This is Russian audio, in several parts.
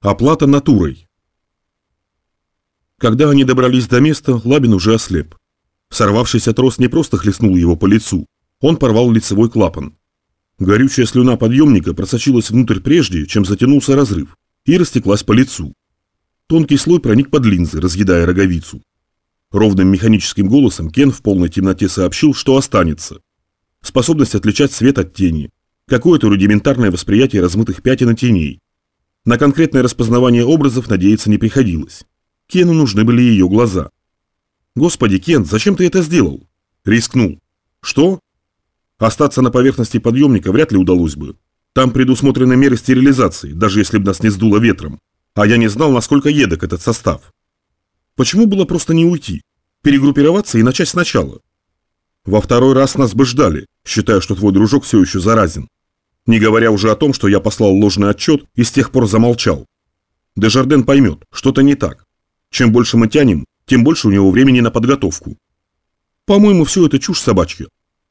Оплата натурой. Когда они добрались до места, Лабин уже ослеп. Сорвавшийся трос не просто хлестнул его по лицу, он порвал лицевой клапан. Горючая слюна подъемника просочилась внутрь прежде, чем затянулся разрыв, и растеклась по лицу. Тонкий слой проник под линзы, разъедая роговицу. Ровным механическим голосом Кен в полной темноте сообщил, что останется. Способность отличать свет от тени, какое-то рудиментарное восприятие размытых пятен и теней. На конкретное распознавание образов надеяться не приходилось. Кену нужны были ее глаза. «Господи, Кен, зачем ты это сделал?» «Рискнул». «Что?» «Остаться на поверхности подъемника вряд ли удалось бы. Там предусмотрены меры стерилизации, даже если бы нас не сдуло ветром. А я не знал, насколько едок этот состав. Почему было просто не уйти? Перегруппироваться и начать сначала? Во второй раз нас бы ждали, считая, что твой дружок все еще заразен. Не говоря уже о том, что я послал ложный отчет и с тех пор замолчал. Дежарден поймет, что-то не так. Чем больше мы тянем, тем больше у него времени на подготовку. По-моему, все это чушь собачья.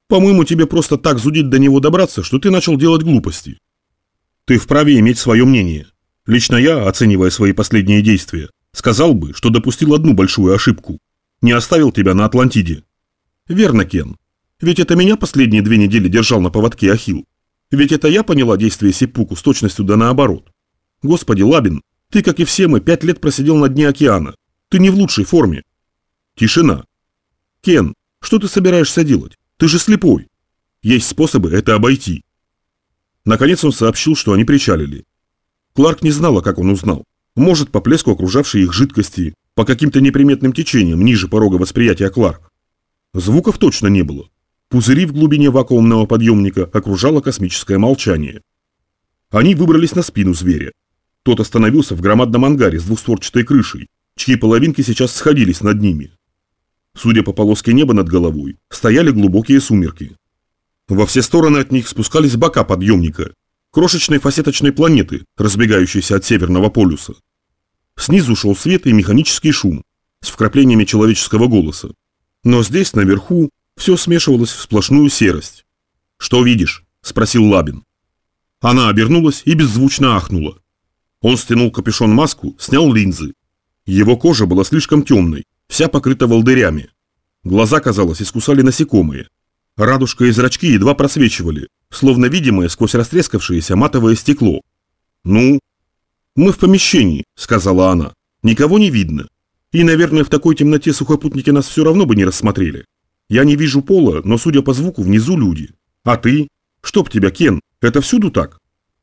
По-моему, тебе просто так зудит до него добраться, что ты начал делать глупости. Ты вправе иметь свое мнение. Лично я, оценивая свои последние действия, сказал бы, что допустил одну большую ошибку. Не оставил тебя на Атлантиде. Верно, Кен. Ведь это меня последние две недели держал на поводке Ахил. Ведь это я поняла действие Сипуку с точностью да наоборот. Господи, Лабин, ты, как и все мы, пять лет просидел на дне океана. Ты не в лучшей форме. Тишина. Кен, что ты собираешься делать? Ты же слепой. Есть способы это обойти. Наконец он сообщил, что они причалили. Кларк не знала, как он узнал. Может, по плеску окружавшей их жидкости, по каким-то неприметным течениям ниже порога восприятия Кларк. Звуков точно не было. Пузыри в глубине вакуумного подъемника окружало космическое молчание. Они выбрались на спину зверя. Тот остановился в громадном ангаре с двухстворчатой крышей, чьи половинки сейчас сходились над ними. Судя по полоске неба над головой, стояли глубокие сумерки. Во все стороны от них спускались бока подъемника, крошечной фасеточной планеты, разбегающейся от Северного полюса. Снизу шел свет и механический шум, с вкраплениями человеческого голоса. Но здесь, наверху, все смешивалось в сплошную серость. «Что видишь?» – спросил Лабин. Она обернулась и беззвучно ахнула. Он стянул капюшон-маску, снял линзы. Его кожа была слишком темной, вся покрыта волдырями. Глаза, казалось, искусали насекомые. Радужка и зрачки едва просвечивали, словно видимое сквозь растрескавшееся матовое стекло. «Ну?» «Мы в помещении», — сказала она. «Никого не видно. И, наверное, в такой темноте сухопутники нас все равно бы не рассмотрели. Я не вижу пола, но, судя по звуку, внизу люди. А ты? Чтоб тебя, Кен, это всюду так?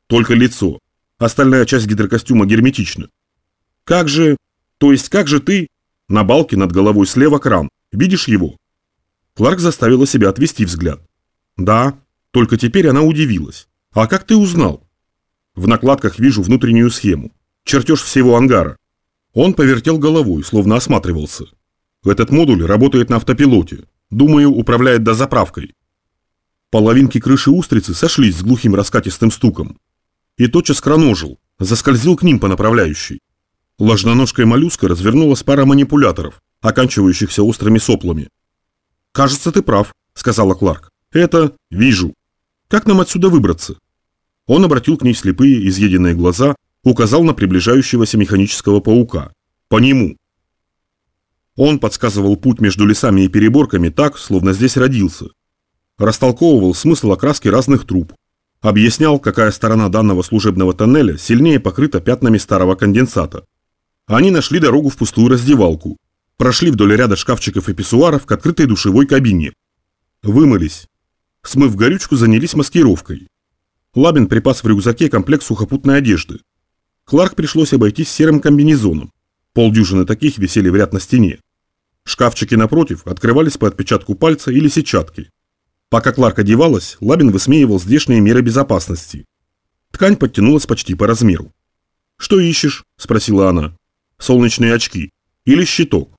Только лицо. Остальная часть гидрокостюма герметична. Как же... То есть как же ты... На балке над головой слева кран. Видишь его? Кларк заставила себя отвести взгляд. Да, только теперь она удивилась. А как ты узнал? В накладках вижу внутреннюю схему. Чертеж всего ангара. Он повертел головой, словно осматривался. Этот модуль работает на автопилоте. Думаю, управляет дозаправкой. Половинки крыши устрицы сошлись с глухим раскатистым стуком. И тотчас кроножил, заскользил к ним по направляющей. Ложноножкой моллюска развернулась пара манипуляторов, оканчивающихся острыми соплами. «Кажется, ты прав», — сказала Кларк. «Это... вижу. Как нам отсюда выбраться?» Он обратил к ней слепые, изъеденные глаза, указал на приближающегося механического паука. «По нему». Он подсказывал путь между лесами и переборками так, словно здесь родился. Растолковывал смысл окраски разных труб. Объяснял, какая сторона данного служебного тоннеля сильнее покрыта пятнами старого конденсата. Они нашли дорогу в пустую раздевалку. Прошли вдоль ряда шкафчиков и писсуаров к открытой душевой кабине. Вымылись. Смыв горючку, занялись маскировкой. Лабин припас в рюкзаке комплект сухопутной одежды. Кларк пришлось обойтись серым комбинезоном. Полдюжины таких висели в ряд на стене. Шкафчики напротив открывались по отпечатку пальца или сетчатки. Пока Кларк одевалась, Лабин высмеивал здешние меры безопасности. Ткань подтянулась почти по размеру. «Что ищешь?» – спросила она. «Солнечные очки. Или щиток».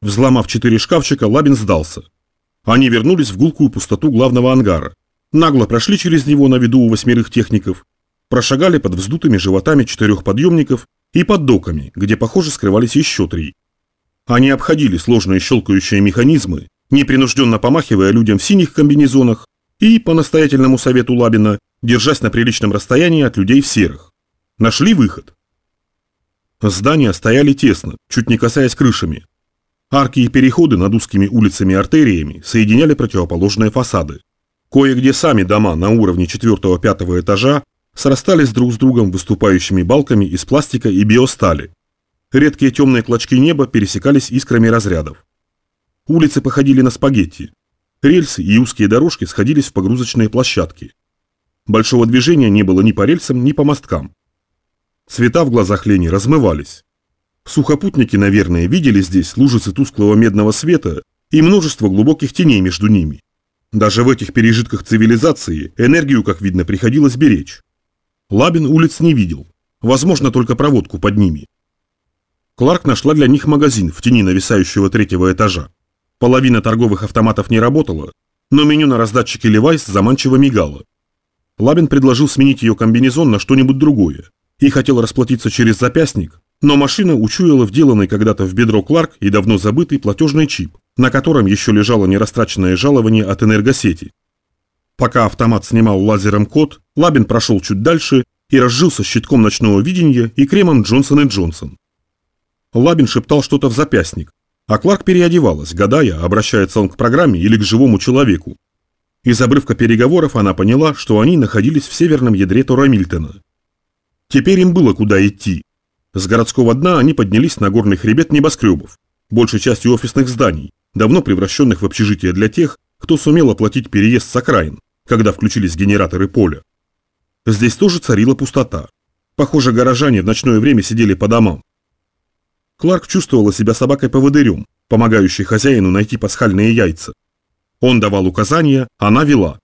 Взломав четыре шкафчика, Лабин сдался. Они вернулись в гулкую пустоту главного ангара. Нагло прошли через него на виду у восьмерых техников, прошагали под вздутыми животами четырех подъемников и под доками, где, похоже, скрывались еще три. Они обходили сложные щелкающие механизмы, непринужденно помахивая людям в синих комбинезонах и, по настоятельному совету Лабина, держась на приличном расстоянии от людей в серых. Нашли выход. Здания стояли тесно, чуть не касаясь крышами. Арки и переходы над узкими улицами артериями соединяли противоположные фасады. Кое-где сами дома на уровне 4-5 этажа срастались друг с другом выступающими балками из пластика и биостали. Редкие темные клочки неба пересекались искрами разрядов. Улицы походили на спагетти. Рельсы и узкие дорожки сходились в погрузочные площадки. Большого движения не было ни по рельсам, ни по мосткам. Цвета в глазах Лени размывались. Сухопутники, наверное, видели здесь лужицы тусклого медного света и множество глубоких теней между ними. Даже в этих пережитках цивилизации энергию, как видно, приходилось беречь. Лабин улиц не видел, возможно, только проводку под ними. Кларк нашла для них магазин в тени нависающего третьего этажа. Половина торговых автоматов не работала, но меню на раздатчике Левайс заманчиво мигало. Лабин предложил сменить ее комбинезон на что-нибудь другое и хотел расплатиться через запястник, но машина учуяла вделанный когда-то в бедро Кларк и давно забытый платежный чип, на котором еще лежало нерастраченное жалование от энергосети. Пока автомат снимал лазером код, Лабин прошел чуть дальше и разжился щитком ночного видения и кремом Джонсон и Джонсон. Лабин шептал что-то в запястник, а Кларк переодевалась, гадая, обращается он к программе или к живому человеку. Из обрывка переговоров она поняла, что они находились в северном ядре Тора Мильтона. Теперь им было куда идти. С городского дна они поднялись на горный хребет небоскребов, большей частью офисных зданий, давно превращенных в общежитие для тех, кто сумел оплатить переезд с окраин, когда включились генераторы поля. Здесь тоже царила пустота. Похоже, горожане в ночное время сидели по домам. Кларк чувствовала себя собакой-поводырем, помогающей хозяину найти пасхальные яйца. Он давал указания, она вела.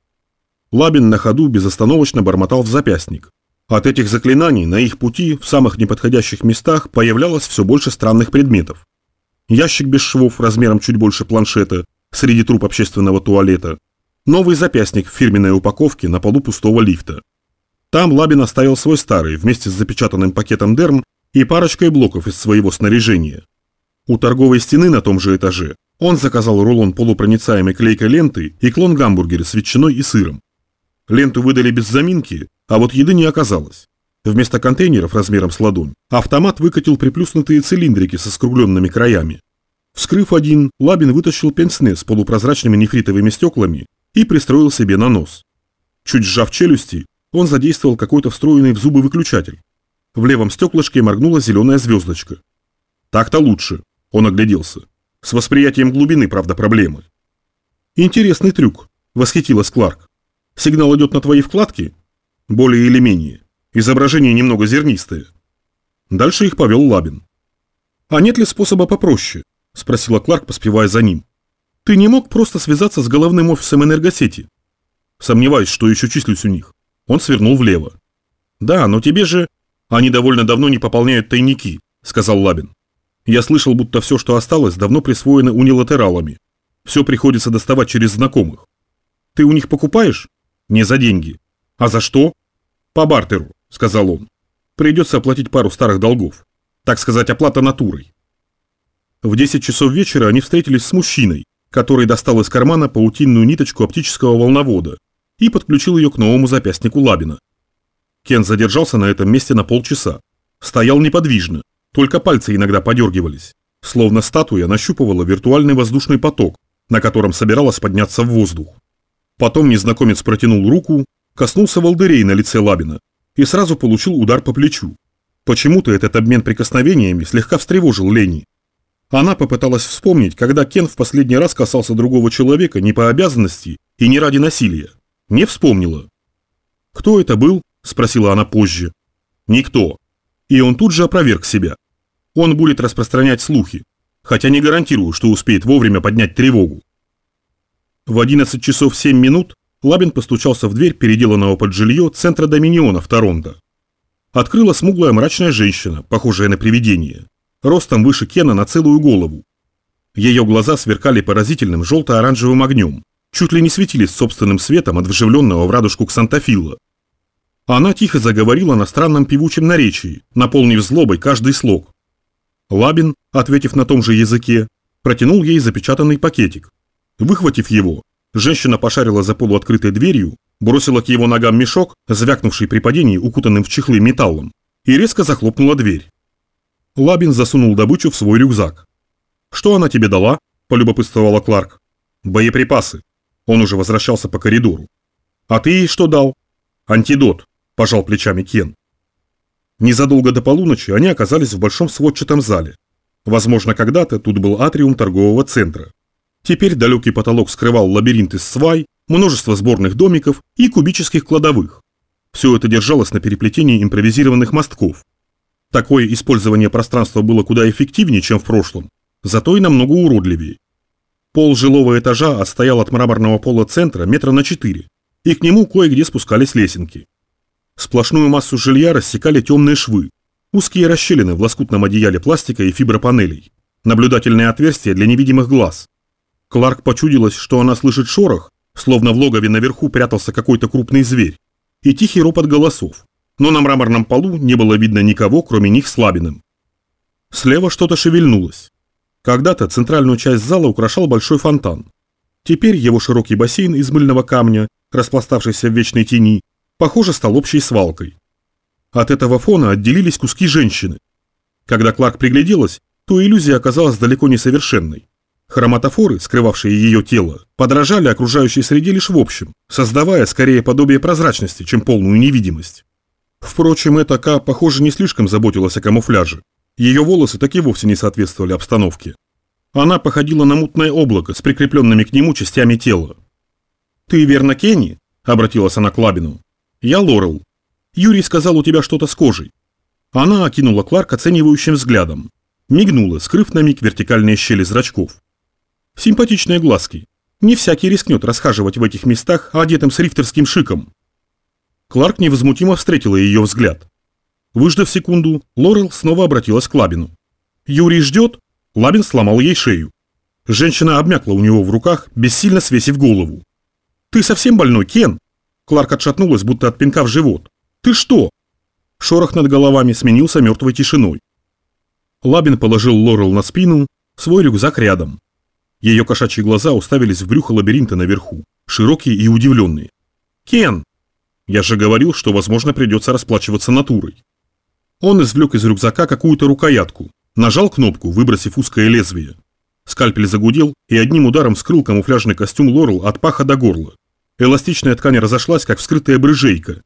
Лабин на ходу безостановочно бормотал в запястник. От этих заклинаний на их пути в самых неподходящих местах появлялось все больше странных предметов. Ящик без швов размером чуть больше планшета среди труб общественного туалета. Новый запястник в фирменной упаковке на полу пустого лифта. Там Лабин оставил свой старый вместе с запечатанным пакетом дерм и парочкой блоков из своего снаряжения. У торговой стены на том же этаже он заказал рулон полупроницаемой клейкой ленты и клон гамбургера с ветчиной и сыром. Ленту выдали без заминки, а вот еды не оказалось. Вместо контейнеров размером с ладонь автомат выкатил приплюснутые цилиндрики со скругленными краями. Вскрыв один, Лабин вытащил пенсне с полупрозрачными нефритовыми стеклами и пристроил себе на нос. Чуть сжав челюсти, он задействовал какой-то встроенный в зубы выключатель. В левом стеклышке моргнула зеленая звездочка. Так-то лучше. Он огляделся. С восприятием глубины, правда, проблемы. Интересный трюк, восхитилась Кларк. Сигнал идет на твои вкладки? Более или менее. Изображение немного зернистое. Дальше их повел Лабин. А нет ли способа попроще? Спросила Кларк, поспевая за ним. Ты не мог просто связаться с головным офисом энергосети? Сомневаюсь, что еще числюсь у них. Он свернул влево. Да, но тебе же... «Они довольно давно не пополняют тайники», – сказал Лабин. «Я слышал, будто все, что осталось, давно присвоено унилатералами. Все приходится доставать через знакомых. Ты у них покупаешь? Не за деньги. А за что? По бартеру, сказал он. Придется оплатить пару старых долгов. Так сказать, оплата натурой. В 10 часов вечера они встретились с мужчиной, который достал из кармана паутинную ниточку оптического волновода и подключил ее к новому запястнику Лабина. Кен задержался на этом месте на полчаса. Стоял неподвижно, только пальцы иногда подергивались. Словно статуя нащупывала виртуальный воздушный поток, на котором собиралась подняться в воздух. Потом незнакомец протянул руку, коснулся волдырей на лице Лабина и сразу получил удар по плечу. Почему-то этот обмен прикосновениями слегка встревожил Лени. Она попыталась вспомнить, когда Кен в последний раз касался другого человека не по обязанности и не ради насилия. Не вспомнила. Кто это был, – спросила она позже. «Никто». И он тут же опроверг себя. Он будет распространять слухи, хотя не гарантирую, что успеет вовремя поднять тревогу. В 11 часов 7 минут Лабин постучался в дверь переделанного под жилье центра Доминиона в Торонто. Открыла смуглая мрачная женщина, похожая на привидение, ростом выше Кена на целую голову. Ее глаза сверкали поразительным желто-оранжевым огнем, чуть ли не светились собственным светом от вживленного в радужку ксантофилла. Она тихо заговорила на странном певучем наречии, наполнив злобой каждый слог. Лабин, ответив на том же языке, протянул ей запечатанный пакетик. Выхватив его, женщина пошарила за полуоткрытой дверью, бросила к его ногам мешок, звякнувший при падении укутанным в чехлы металлом, и резко захлопнула дверь. Лабин засунул добычу в свой рюкзак. «Что она тебе дала?» – полюбопытствовала Кларк. «Боеприпасы». Он уже возвращался по коридору. «А ты ей что дал?» «Антидот», – пожал плечами Кен. Незадолго до полуночи они оказались в большом сводчатом зале. Возможно, когда-то тут был атриум торгового центра. Теперь далекий потолок скрывал лабиринт из свай, множество сборных домиков и кубических кладовых. Все это держалось на переплетении импровизированных мостков. Такое использование пространства было куда эффективнее, чем в прошлом, зато и намного уродливее. Пол жилого этажа отстоял от мраморного пола центра метра на четыре, и к нему кое-где спускались лесенки. Сплошную массу жилья рассекали темные швы, узкие расщелины в лоскутном одеяле пластика и фибропанелей, наблюдательные отверстия для невидимых глаз. Кларк почудилось, что она слышит шорох, словно в логове наверху прятался какой-то крупный зверь, и тихий ропот голосов, но на мраморном полу не было видно никого, кроме них слабиным. Слева что-то шевельнулось. Когда-то центральную часть зала украшал большой фонтан. Теперь его широкий бассейн из мыльного камня, распластавшийся в вечной тени, похоже, стал общей свалкой. От этого фона отделились куски женщины. Когда Кларк пригляделась, то иллюзия оказалась далеко не совершенной. Хроматофоры, скрывавшие ее тело, подражали окружающей среде лишь в общем, создавая скорее подобие прозрачности, чем полную невидимость. Впрочем, эта К, похоже, не слишком заботилась о камуфляже. Ее волосы так и вовсе не соответствовали обстановке. Она походила на мутное облако с прикрепленными к нему частями тела. «Ты верно Кенни?» – обратилась она к Лабину. «Я Лорел. Юрий сказал, у тебя что-то с кожей». Она окинула Кларк оценивающим взглядом. Мигнула, скрыв на миг вертикальные щели зрачков. Симпатичные глазки. Не всякий рискнет расхаживать в этих местах, одетым с рифтерским шиком. Кларк невозмутимо встретила ее взгляд. Выждав секунду, Лорел снова обратилась к Лабину. «Юрий ждет?» Лабин сломал ей шею. Женщина обмякла у него в руках, бессильно свесив голову. «Ты совсем больной, Кен?» Кларк отшатнулась, будто от пинка в живот. «Ты что?» Шорох над головами сменился мертвой тишиной. Лабин положил Лорел на спину, свой рюкзак рядом. Ее кошачьи глаза уставились в брюхо лабиринта наверху, широкие и удивленные. «Кен!» Я же говорил, что, возможно, придется расплачиваться натурой. Он извлек из рюкзака какую-то рукоятку, нажал кнопку, выбросив узкое лезвие. Скальпель загудел и одним ударом вскрыл камуфляжный костюм Лорел от паха до горла. Эластичная ткань разошлась, как вскрытая брыжейка.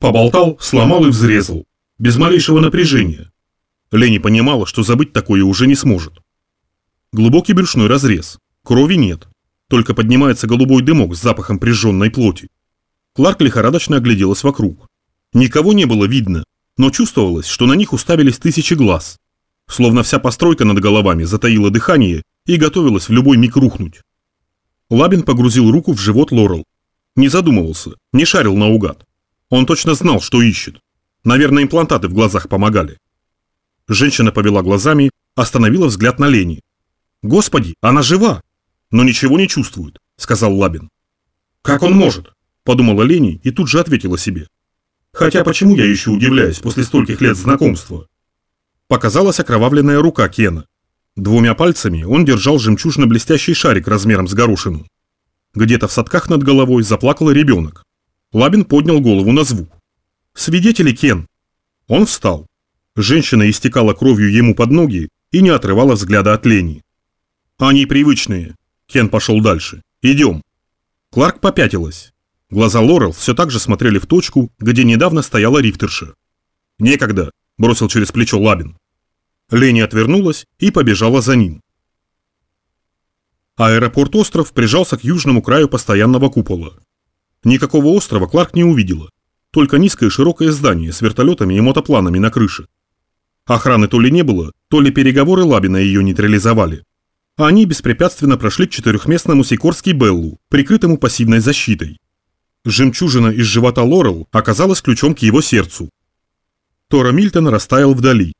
Поболтал, сломал и взрезал. Без малейшего напряжения. Лени понимала, что забыть такое уже не сможет. Глубокий брюшной разрез. Крови нет. Только поднимается голубой дымок с запахом прижженной плоти. Кларк лихорадочно огляделась вокруг. Никого не было видно, но чувствовалось, что на них уставились тысячи глаз. Словно вся постройка над головами затаила дыхание и готовилась в любой миг рухнуть. Лабин погрузил руку в живот Лорел. Не задумывался, не шарил наугад. Он точно знал, что ищет. Наверное, имплантаты в глазах помогали. Женщина повела глазами, остановила взгляд на Лени. «Господи, она жива!» «Но ничего не чувствует», — сказал Лабин. «Как он может?» — подумала Лени и тут же ответила себе. «Хотя почему я еще удивляюсь после стольких лет знакомства?» Показалась окровавленная рука Кена. Двумя пальцами он держал жемчужно-блестящий шарик размером с горошину. Где-то в садках над головой заплакал ребенок. Лабин поднял голову на звук. «Свидетели, Кен!» Он встал. Женщина истекала кровью ему под ноги и не отрывала взгляда от Лени. «Они привычные». Кен пошел дальше. «Идем». Кларк попятилась. Глаза Лорел все так же смотрели в точку, где недавно стояла рифтерша. «Некогда», – бросил через плечо Лабин. Лени отвернулась и побежала за ним. Аэропорт-остров прижался к южному краю постоянного купола. Никакого острова Кларк не увидела, только низкое широкое здание с вертолетами и мотопланами на крыше. Охраны то ли не было, то ли переговоры Лабина ее нейтрализовали. Они беспрепятственно прошли к четырехместному Сикорски Беллу, прикрытому пассивной защитой. Жемчужина из живота Лорел оказалась ключом к его сердцу. Тора Мильтон растаял вдали.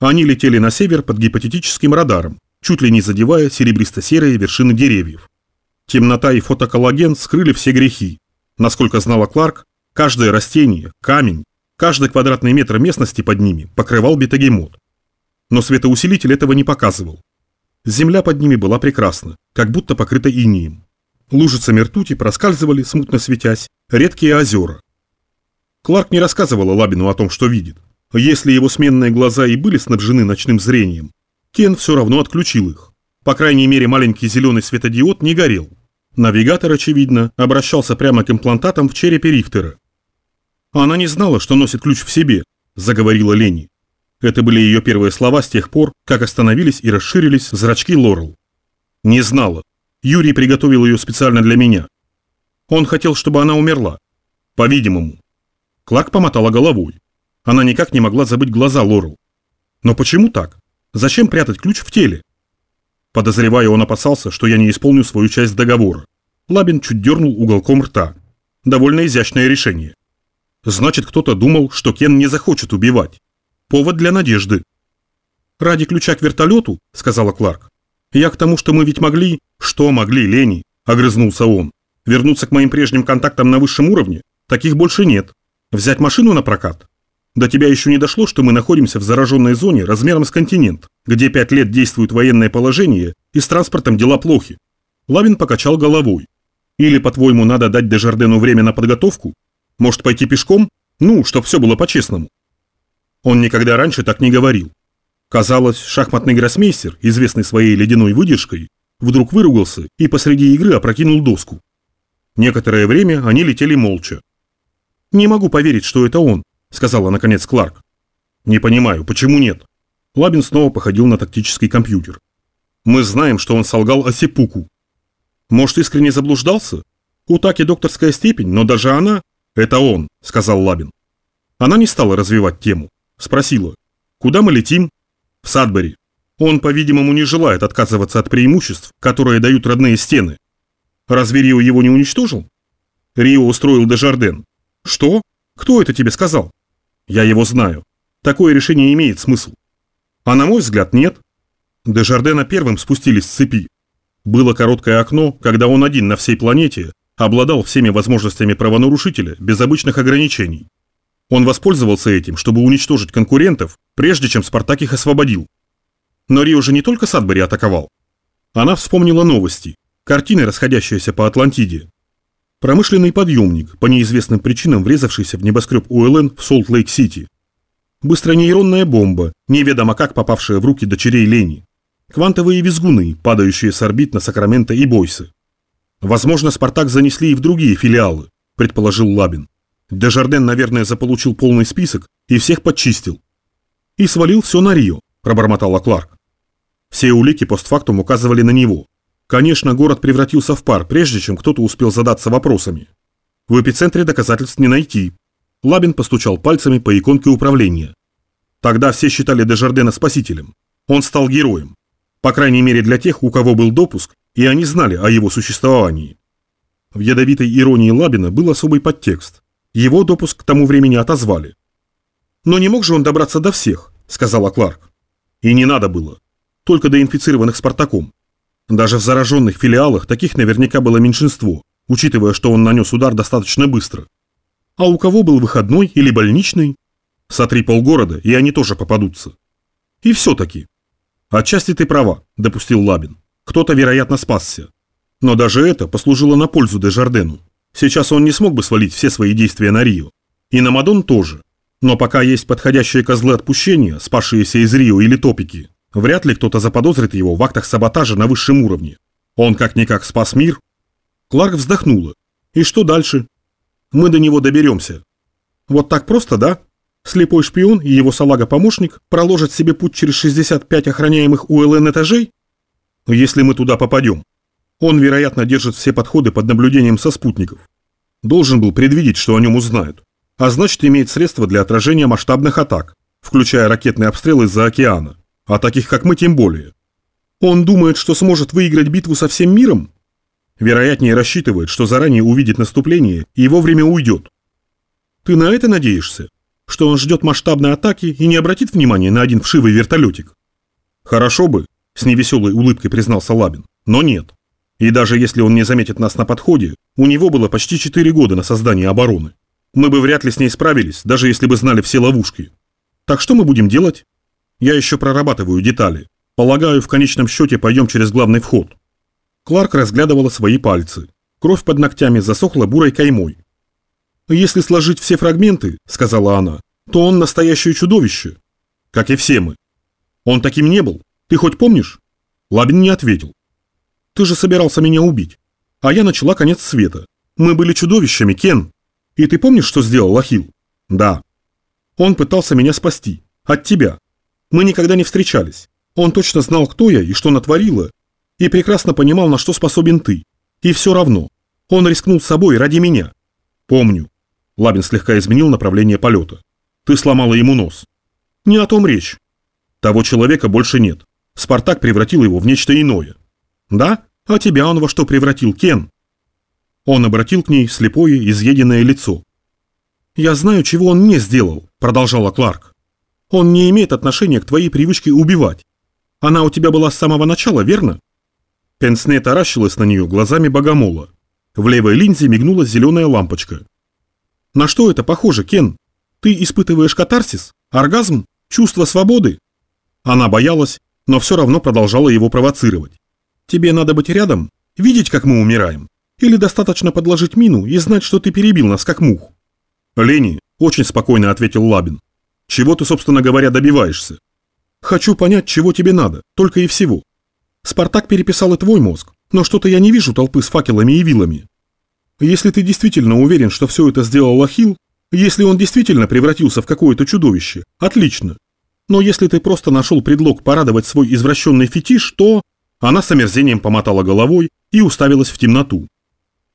Они летели на север под гипотетическим радаром, чуть ли не задевая серебристо-серые вершины деревьев. Темнота и фотоколлаген скрыли все грехи. Насколько знала Кларк, каждое растение, камень, каждый квадратный метр местности под ними покрывал бетагемот. Но светоусилитель этого не показывал. Земля под ними была прекрасна, как будто покрыта инием. Лужицами ртути проскальзывали, смутно светясь, редкие озера. Кларк не рассказывала Лабину о том, что видит. Если его сменные глаза и были снабжены ночным зрением, Кен все равно отключил их. По крайней мере, маленький зеленый светодиод не горел. Навигатор, очевидно, обращался прямо к имплантатам в черепе Рихтера. «Она не знала, что носит ключ в себе», – заговорила Лени. Это были ее первые слова с тех пор, как остановились и расширились зрачки Лорел. «Не знала. Юрий приготовил ее специально для меня. Он хотел, чтобы она умерла. По-видимому». Кларк помотала головой. Она никак не могла забыть глаза Лорел. «Но почему так? Зачем прятать ключ в теле?» Подозревая, он опасался, что я не исполню свою часть договора. Лабин чуть дернул уголком рта. Довольно изящное решение. Значит, кто-то думал, что Кен не захочет убивать. Повод для надежды. «Ради ключа к вертолету», — сказала Кларк. «Я к тому, что мы ведь могли...» «Что могли, Лени?» — огрызнулся он. «Вернуться к моим прежним контактам на высшем уровне? Таких больше нет. Взять машину на прокат? До тебя еще не дошло, что мы находимся в зараженной зоне размером с континент, где пять лет действует военное положение и с транспортом дела плохи. Лавин покачал головой. Или, по-твоему, надо дать Дежардену время на подготовку? Может, пойти пешком? Ну, чтоб все было по-честному. Он никогда раньше так не говорил. Казалось, шахматный гроссмейстер, известный своей ледяной выдержкой, вдруг выругался и посреди игры опрокинул доску. Некоторое время они летели молча. «Не могу поверить, что это он», – сказала наконец Кларк. «Не понимаю, почему нет?» Лабин снова походил на тактический компьютер. «Мы знаем, что он солгал о Сепуку. Может, искренне заблуждался? У Таки докторская степень, но даже она...» «Это он», – сказал Лабин. Она не стала развивать тему. Спросила. «Куда мы летим?» «В Садбери. Он, по-видимому, не желает отказываться от преимуществ, которые дают родные стены. Разве Рио его не уничтожил?» Рио устроил Дежарден. «Что? Кто это тебе сказал?» Я его знаю. Такое решение имеет смысл. А на мой взгляд, нет. Дежардена первым спустились с цепи. Было короткое окно, когда он один на всей планете обладал всеми возможностями правонарушителя без обычных ограничений. Он воспользовался этим, чтобы уничтожить конкурентов, прежде чем Спартак их освободил. Но Рио же не только Садбери атаковал. Она вспомнила новости, картины, расходящиеся по Атлантиде, Промышленный подъемник, по неизвестным причинам врезавшийся в небоскреб УЛН в Солт-Лейк-Сити. Быстро нейтронная бомба, неведомо как попавшая в руки дочерей Лени. Квантовые визгуны, падающие с орбит на Сакраменто и Бойсы. Возможно, Спартак занесли и в другие филиалы, предположил Лабин. Дежарден, наверное, заполучил полный список и всех подчистил. И свалил все на Рио, пробормотала Кларк. Все улики постфактум указывали на него. Конечно, город превратился в пар, прежде чем кто-то успел задаться вопросами. В эпицентре доказательств не найти. Лабин постучал пальцами по иконке управления. Тогда все считали Дежардена спасителем. Он стал героем. По крайней мере для тех, у кого был допуск, и они знали о его существовании. В ядовитой иронии Лабина был особый подтекст. Его допуск к тому времени отозвали. «Но не мог же он добраться до всех», — сказала Кларк. «И не надо было. Только до инфицированных Спартаком. Даже в зараженных филиалах таких наверняка было меньшинство, учитывая, что он нанес удар достаточно быстро. А у кого был выходной или больничный? Сотри полгорода, и они тоже попадутся. И все-таки. Отчасти ты права, допустил Лабин. Кто-то, вероятно, спасся. Но даже это послужило на пользу Дежардену. Сейчас он не смог бы свалить все свои действия на Рио. И на Мадон тоже. Но пока есть подходящие козлы отпущения, спасшиеся из Рио или Топики, Вряд ли кто-то заподозрит его в актах саботажа на высшем уровне. Он как-никак спас мир. Кларк вздохнула. И что дальше? Мы до него доберемся. Вот так просто, да? Слепой шпион и его салага-помощник проложат себе путь через 65 охраняемых УЛН этажей? Если мы туда попадем. Он, вероятно, держит все подходы под наблюдением со спутников. Должен был предвидеть, что о нем узнают. А значит, имеет средства для отражения масштабных атак, включая ракетные обстрелы из-за океана а таких как мы тем более. Он думает, что сможет выиграть битву со всем миром? Вероятнее рассчитывает, что заранее увидит наступление и вовремя уйдет. Ты на это надеешься? Что он ждет масштабной атаки и не обратит внимания на один вшивый вертолетик? Хорошо бы, с невеселой улыбкой признался Лабин, но нет. И даже если он не заметит нас на подходе, у него было почти 4 года на создание обороны. Мы бы вряд ли с ней справились, даже если бы знали все ловушки. Так что мы будем делать? Я еще прорабатываю детали. Полагаю, в конечном счете пойдем через главный вход. Кларк разглядывала свои пальцы. Кровь под ногтями засохла бурой каймой. «Если сложить все фрагменты, — сказала она, то он настоящее чудовище. Как и все мы. Он таким не был. Ты хоть помнишь? Лабин не ответил. Ты же собирался меня убить. А я начала конец света. Мы были чудовищами, Кен. И ты помнишь, что сделал Лахил? Да. Он пытался меня спасти. От тебя. Мы никогда не встречались. Он точно знал, кто я и что натворила. И прекрасно понимал, на что способен ты. И все равно. Он рискнул собой ради меня. Помню. Лабин слегка изменил направление полета. Ты сломала ему нос. Не о том речь. Того человека больше нет. Спартак превратил его в нечто иное. Да? А тебя он во что превратил, Кен? Он обратил к ней слепое, изъеденное лицо. «Я знаю, чего он не сделал», – продолжала Кларк. «Он не имеет отношения к твоей привычке убивать. Она у тебя была с самого начала, верно?» Пенсне таращилась на нее глазами богомола. В левой линзе мигнула зеленая лампочка. «На что это похоже, Кен? Ты испытываешь катарсис? Оргазм? Чувство свободы?» Она боялась, но все равно продолжала его провоцировать. «Тебе надо быть рядом, видеть, как мы умираем. Или достаточно подложить мину и знать, что ты перебил нас, как мух?» «Лени», – очень спокойно ответил Лабин. «Чего ты, собственно говоря, добиваешься?» «Хочу понять, чего тебе надо, только и всего. Спартак переписал и твой мозг, но что-то я не вижу толпы с факелами и вилами. Если ты действительно уверен, что все это сделал Ахилл, если он действительно превратился в какое-то чудовище, отлично. Но если ты просто нашел предлог порадовать свой извращенный фетиш, то...» Она с омерзением помотала головой и уставилась в темноту.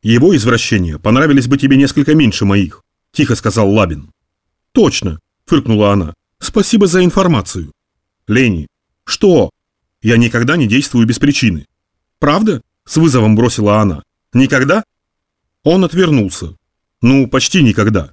«Его извращения понравились бы тебе несколько меньше моих», – тихо сказал Лабин. «Точно», – фыркнула она. «Спасибо за информацию». «Лени». «Что?» «Я никогда не действую без причины». «Правда?» – с вызовом бросила она. «Никогда?» Он отвернулся. «Ну, почти никогда.